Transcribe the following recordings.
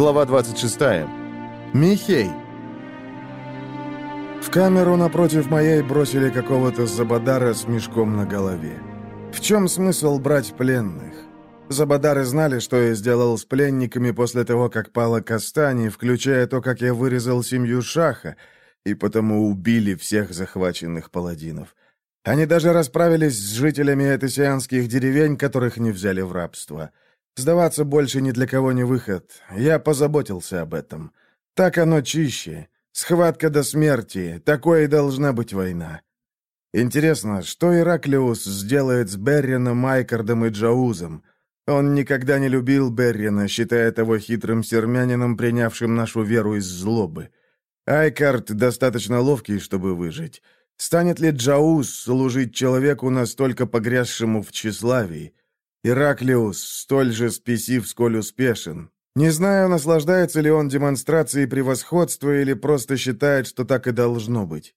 Глава 26. Михей. В камеру напротив моей бросили какого-то забадара с мешком на голове. В чем смысл брать пленных? Забадары знали, что я сделал с пленниками после того, как пала Кастани, включая то, как я вырезал семью Шаха, и потому убили всех захваченных паладинов. Они даже расправились с жителями этосианских деревень, которых не взяли в рабство. Сдаваться больше ни для кого не выход. Я позаботился об этом. Так оно чище. Схватка до смерти. Такой и должна быть война. Интересно, что Ираклиус сделает с Беррином, Майкардом и Джаузом? Он никогда не любил Беррина, считая того хитрым сермянином, принявшим нашу веру из злобы. Айкард достаточно ловкий, чтобы выжить. Станет ли Джауз служить человеку, настолько погрязшему в тщеславии? Ираклиус столь же спесив, сколь успешен. Не знаю, наслаждается ли он демонстрацией превосходства или просто считает, что так и должно быть.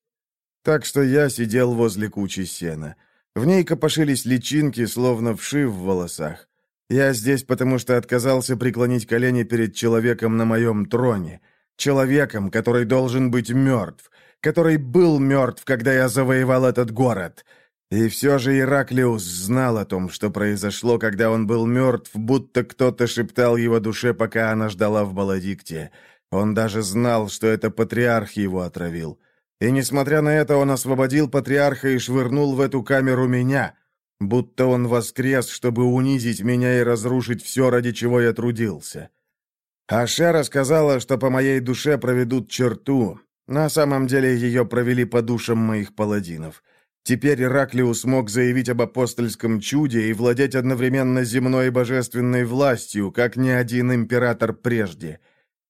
Так что я сидел возле кучи сена. В ней копошились личинки, словно вши в волосах. Я здесь, потому что отказался преклонить колени перед человеком на моем троне. Человеком, который должен быть мертв, который был мертв, когда я завоевал этот город. И все же Ираклиус знал о том, что произошло, когда он был мертв, будто кто-то шептал его душе, пока она ждала в Баладикте. Он даже знал, что это патриарх его отравил. И, несмотря на это, он освободил патриарха и швырнул в эту камеру меня, будто он воскрес, чтобы унизить меня и разрушить все, ради чего я трудился. Ашера сказала, что по моей душе проведут черту, на самом деле ее провели по душам моих паладинов. Теперь Ираклиус мог заявить об апостольском чуде и владеть одновременно земной и божественной властью, как ни один император прежде.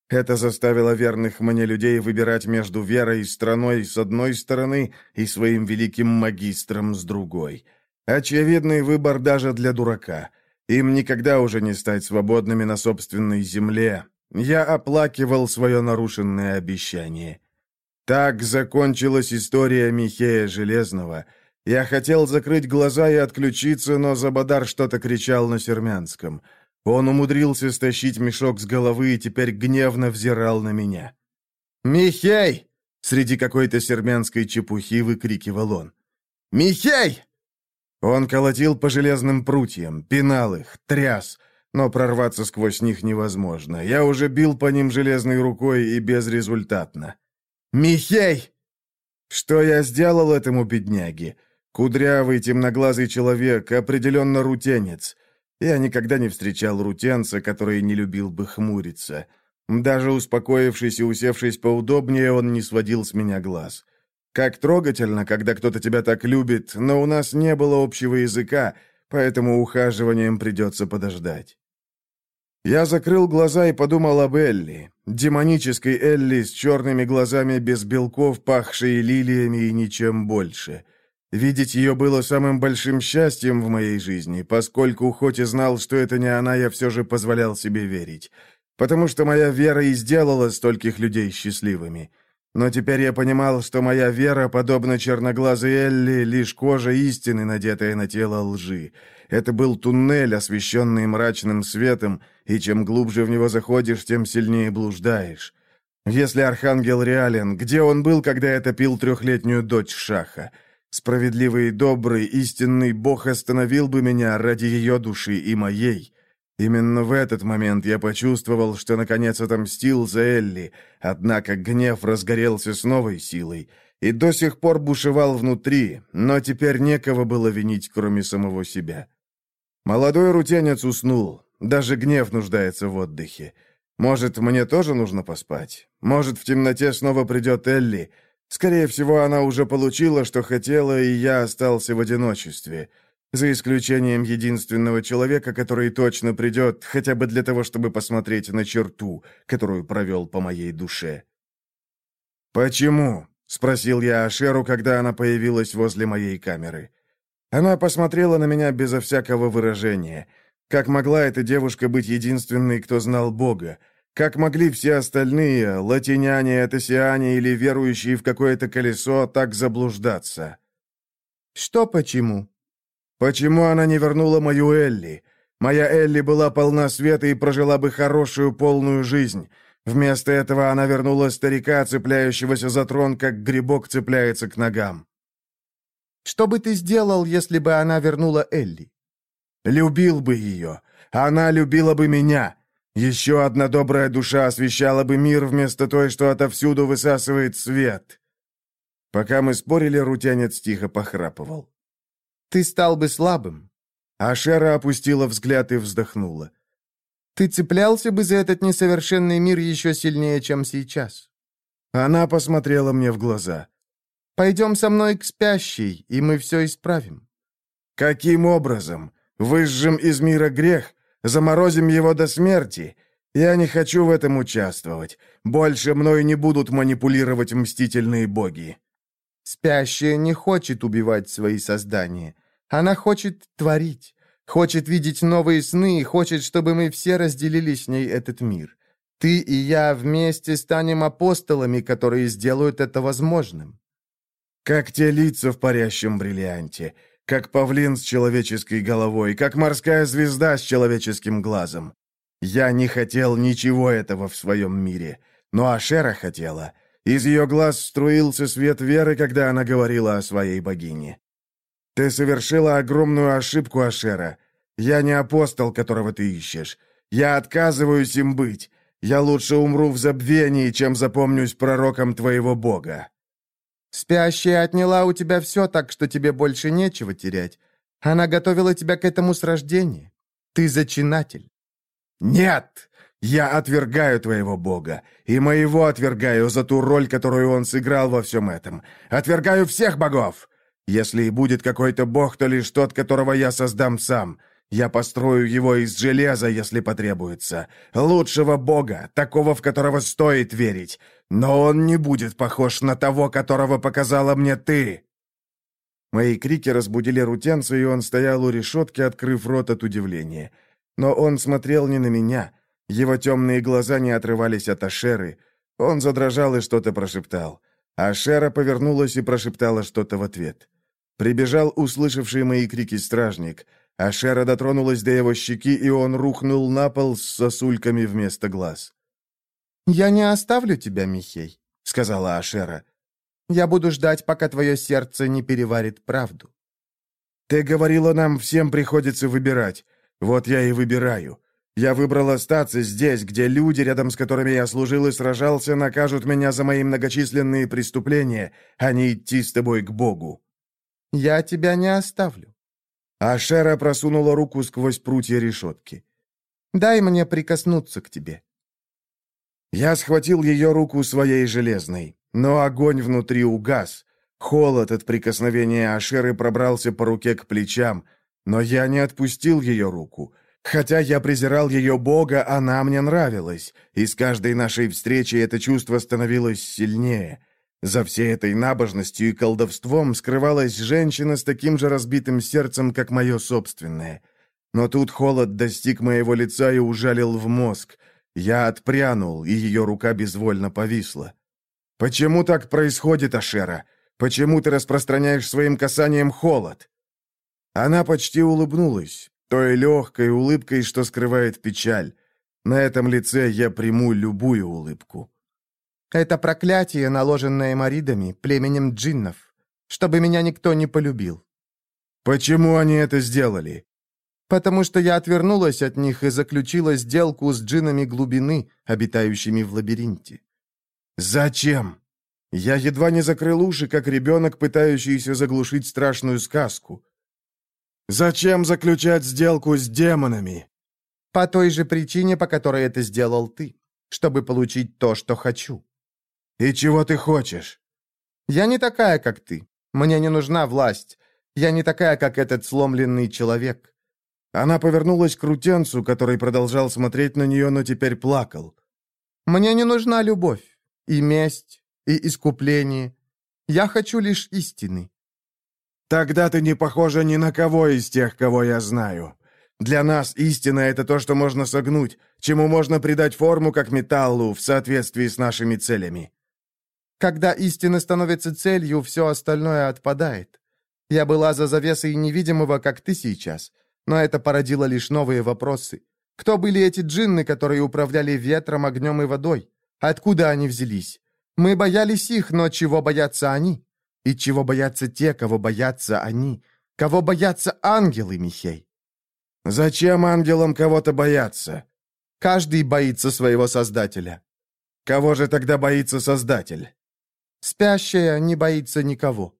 Это заставило верных мне людей выбирать между верой и страной с одной стороны и своим великим магистром с другой. Очевидный выбор даже для дурака. Им никогда уже не стать свободными на собственной земле. Я оплакивал свое нарушенное обещание. Так закончилась история Михея Железного. Я хотел закрыть глаза и отключиться, но Забадар что-то кричал на сермянском. Он умудрился стащить мешок с головы и теперь гневно взирал на меня. «Михей!» — среди какой-то сермянской чепухи выкрикивал он. «Михей!» Он колотил по железным прутьям, пинал их, тряс, но прорваться сквозь них невозможно. Я уже бил по ним железной рукой и безрезультатно. «Михей!» Что я сделал этому бедняге? Кудрявый, темноглазый человек, определенно рутенец. Я никогда не встречал рутенца, который не любил бы хмуриться. Даже успокоившись и усевшись поудобнее, он не сводил с меня глаз. Как трогательно, когда кто-то тебя так любит, но у нас не было общего языка, поэтому ухаживанием придется подождать. Я закрыл глаза и подумал об Элли, демонической Элли с черными глазами без белков, пахшей лилиями и ничем больше. Видеть ее было самым большим счастьем в моей жизни, поскольку, хоть и знал, что это не она, я все же позволял себе верить. Потому что моя вера и сделала стольких людей счастливыми. Но теперь я понимал, что моя вера, подобно черноглазой Элли, лишь кожа истины, надетая на тело лжи. Это был туннель, освещенный мрачным светом, и чем глубже в него заходишь, тем сильнее блуждаешь. Если Архангел реален, где он был, когда я топил трехлетнюю дочь Шаха? Справедливый и добрый, истинный Бог остановил бы меня ради ее души и моей. Именно в этот момент я почувствовал, что наконец отомстил за Элли, однако гнев разгорелся с новой силой и до сих пор бушевал внутри, но теперь некого было винить, кроме самого себя. Молодой рутенец уснул. Даже гнев нуждается в отдыхе. Может, мне тоже нужно поспать? Может, в темноте снова придет Элли? Скорее всего, она уже получила, что хотела, и я остался в одиночестве. За исключением единственного человека, который точно придет, хотя бы для того, чтобы посмотреть на черту, которую провел по моей душе. «Почему?» — спросил я Ашеру, когда она появилась возле моей камеры. Она посмотрела на меня безо всякого выражения. Как могла эта девушка быть единственной, кто знал Бога? Как могли все остальные, латиняне, этосиане или верующие в какое-то колесо, так заблуждаться? Что почему? Почему она не вернула мою Элли? Моя Элли была полна света и прожила бы хорошую полную жизнь. Вместо этого она вернула старика, цепляющегося за трон, как грибок цепляется к ногам. Что бы ты сделал, если бы она вернула Элли? Любил бы ее. Она любила бы меня. Еще одна добрая душа освещала бы мир вместо той, что отовсюду высасывает свет. Пока мы спорили, рутянец тихо похрапывал. Ты стал бы слабым. Ашера опустила взгляд и вздохнула. Ты цеплялся бы за этот несовершенный мир еще сильнее, чем сейчас. Она посмотрела мне в глаза. Пойдем со мной к спящей, и мы все исправим. Каким образом? Выжжем из мира грех, заморозим его до смерти. Я не хочу в этом участвовать. Больше мной не будут манипулировать мстительные боги. Спящая не хочет убивать свои создания. Она хочет творить, хочет видеть новые сны и хочет, чтобы мы все разделили с ней этот мир. Ты и я вместе станем апостолами, которые сделают это возможным. Как те лица в парящем бриллианте, как павлин с человеческой головой, как морская звезда с человеческим глазом. Я не хотел ничего этого в своем мире, но Ашера хотела. Из ее глаз струился свет веры, когда она говорила о своей богине. «Ты совершила огромную ошибку, Ашера. Я не апостол, которого ты ищешь. Я отказываюсь им быть. Я лучше умру в забвении, чем запомнюсь пророком твоего бога». Спящая отняла у тебя все, так что тебе больше нечего терять. Она готовила тебя к этому с рождения. Ты зачинатель». «Нет! Я отвергаю твоего бога, и моего отвергаю за ту роль, которую он сыграл во всем этом. Отвергаю всех богов! Если и будет какой-то бог, то лишь тот, которого я создам сам. Я построю его из железа, если потребуется. Лучшего бога, такого, в которого стоит верить. Но он не будет похож на того, которого показала мне ты!» Мои крики разбудили Рутенца, и он стоял у решетки, открыв рот от удивления. Но он смотрел не на меня. Его темные глаза не отрывались от Ашеры. Он задрожал и что-то прошептал. Ашера повернулась и прошептала что-то в ответ. Прибежал услышавший мои крики стражник — Ашера дотронулась до его щеки, и он рухнул на пол с сосульками вместо глаз. «Я не оставлю тебя, Михей», — сказала Ашера. «Я буду ждать, пока твое сердце не переварит правду». «Ты говорила, нам всем приходится выбирать. Вот я и выбираю. Я выбрал остаться здесь, где люди, рядом с которыми я служил и сражался, накажут меня за мои многочисленные преступления, а не идти с тобой к Богу». «Я тебя не оставлю. А Шера просунула руку сквозь прутья решетки. «Дай мне прикоснуться к тебе». Я схватил ее руку своей железной, но огонь внутри угас. Холод от прикосновения Ашеры пробрался по руке к плечам, но я не отпустил ее руку. Хотя я презирал ее бога, она мне нравилась, и с каждой нашей встречей это чувство становилось сильнее — за всей этой набожностью и колдовством скрывалась женщина с таким же разбитым сердцем, как мое собственное. Но тут холод достиг моего лица и ужалил в мозг. Я отпрянул, и ее рука безвольно повисла. «Почему так происходит, Ашера? Почему ты распространяешь своим касанием холод?» Она почти улыбнулась, той легкой улыбкой, что скрывает печаль. На этом лице я приму любую улыбку. Это проклятие, наложенное маридами, племенем джиннов, чтобы меня никто не полюбил. Почему они это сделали? Потому что я отвернулась от них и заключила сделку с джиннами глубины, обитающими в лабиринте. Зачем? Я едва не закрыл уши, как ребенок, пытающийся заглушить страшную сказку. Зачем заключать сделку с демонами? По той же причине, по которой это сделал ты, чтобы получить то, что хочу. «И чего ты хочешь?» «Я не такая, как ты. Мне не нужна власть. Я не такая, как этот сломленный человек». Она повернулась к Рутенцу, который продолжал смотреть на нее, но теперь плакал. «Мне не нужна любовь, и месть, и искупление. Я хочу лишь истины». «Тогда ты не похожа ни на кого из тех, кого я знаю. Для нас истина — это то, что можно согнуть, чему можно придать форму, как металлу, в соответствии с нашими целями». Когда истина становится целью, все остальное отпадает. Я была за завесой невидимого, как ты сейчас. Но это породило лишь новые вопросы. Кто были эти джинны, которые управляли ветром, огнем и водой? Откуда они взялись? Мы боялись их, но чего боятся они? И чего боятся те, кого боятся они? Кого боятся ангелы, Михей? Зачем ангелам кого-то бояться? Каждый боится своего создателя. Кого же тогда боится создатель? Спящая не боится никого.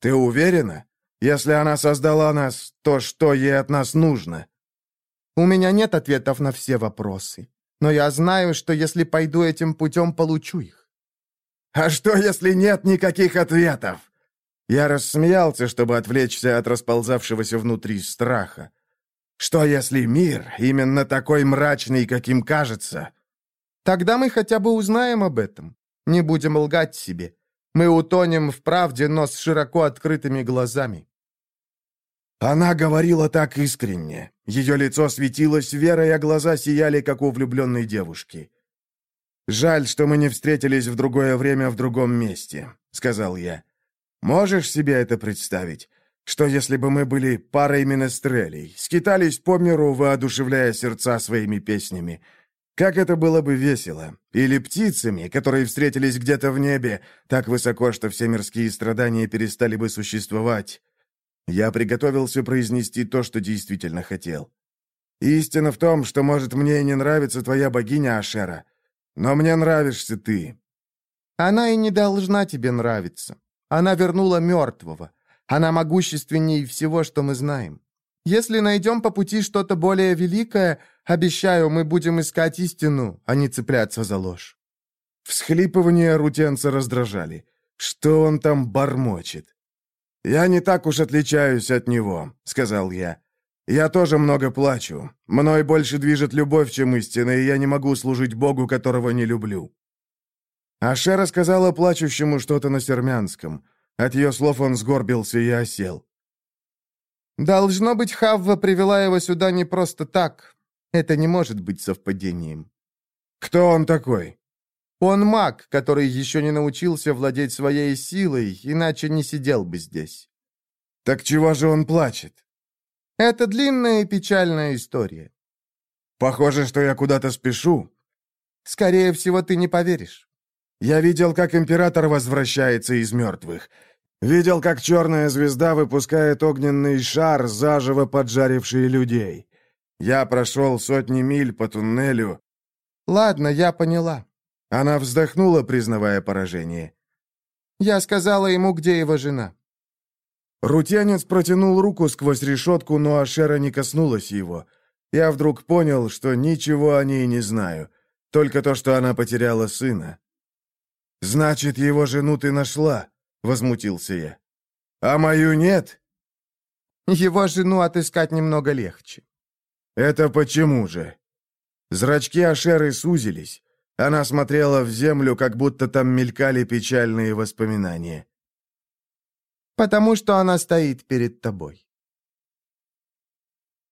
Ты уверена? Если она создала нас, то что ей от нас нужно? У меня нет ответов на все вопросы. Но я знаю, что если пойду этим путем, получу их. А что, если нет никаких ответов? Я рассмеялся, чтобы отвлечься от расползавшегося внутри страха. Что, если мир именно такой мрачный, каким кажется? Тогда мы хотя бы узнаем об этом. Не будем лгать себе. Мы утонем в правде, но с широко открытыми глазами. Она говорила так искренне. Ее лицо светилось верой, а глаза сияли, как у влюбленной девушки. «Жаль, что мы не встретились в другое время в другом месте», — сказал я. «Можешь себе это представить? Что если бы мы были парой менестрелей, скитались по миру, воодушевляя сердца своими песнями? Как это было бы весело! Или птицами, которые встретились где-то в небе, так высоко, что все мирские страдания перестали бы существовать. Я приготовился произнести то, что действительно хотел. Истина в том, что, может, мне и не нравится твоя богиня Ашера, но мне нравишься ты. Она и не должна тебе нравиться. Она вернула мертвого. Она могущественнее всего, что мы знаем. Если найдем по пути что-то более великое, обещаю, мы будем искать истину, а не цепляться за ложь». Всхлипывания рутенца раздражали. Что он там бормочет? «Я не так уж отличаюсь от него», — сказал я. «Я тоже много плачу. Мной больше движет любовь, чем истина, и я не могу служить Богу, которого не люблю». Аше рассказала плачущему что-то на сермянском. От ее слов он сгорбился и осел. «Должно быть, Хавва привела его сюда не просто так. Это не может быть совпадением». «Кто он такой?» Он маг, который еще не научился владеть своей силой, иначе не сидел бы здесь. Так чего же он плачет? Это длинная и печальная история. Похоже, что я куда-то спешу. Скорее всего, ты не поверишь. Я видел, как император возвращается из мертвых. Видел, как черная звезда выпускает огненный шар, заживо поджаривший людей. Я прошел сотни миль по туннелю. Ладно, я поняла. Она вздохнула, признавая поражение. «Я сказала ему, где его жена». Рутянец протянул руку сквозь решетку, но Ашера не коснулась его. Я вдруг понял, что ничего о ней не знаю, только то, что она потеряла сына. «Значит, его жену ты нашла?» — возмутился я. «А мою нет?» «Его жену отыскать немного легче». «Это почему же?» Зрачки Ашеры сузились. Она смотрела в землю, как будто там мелькали печальные воспоминания. «Потому что она стоит перед тобой».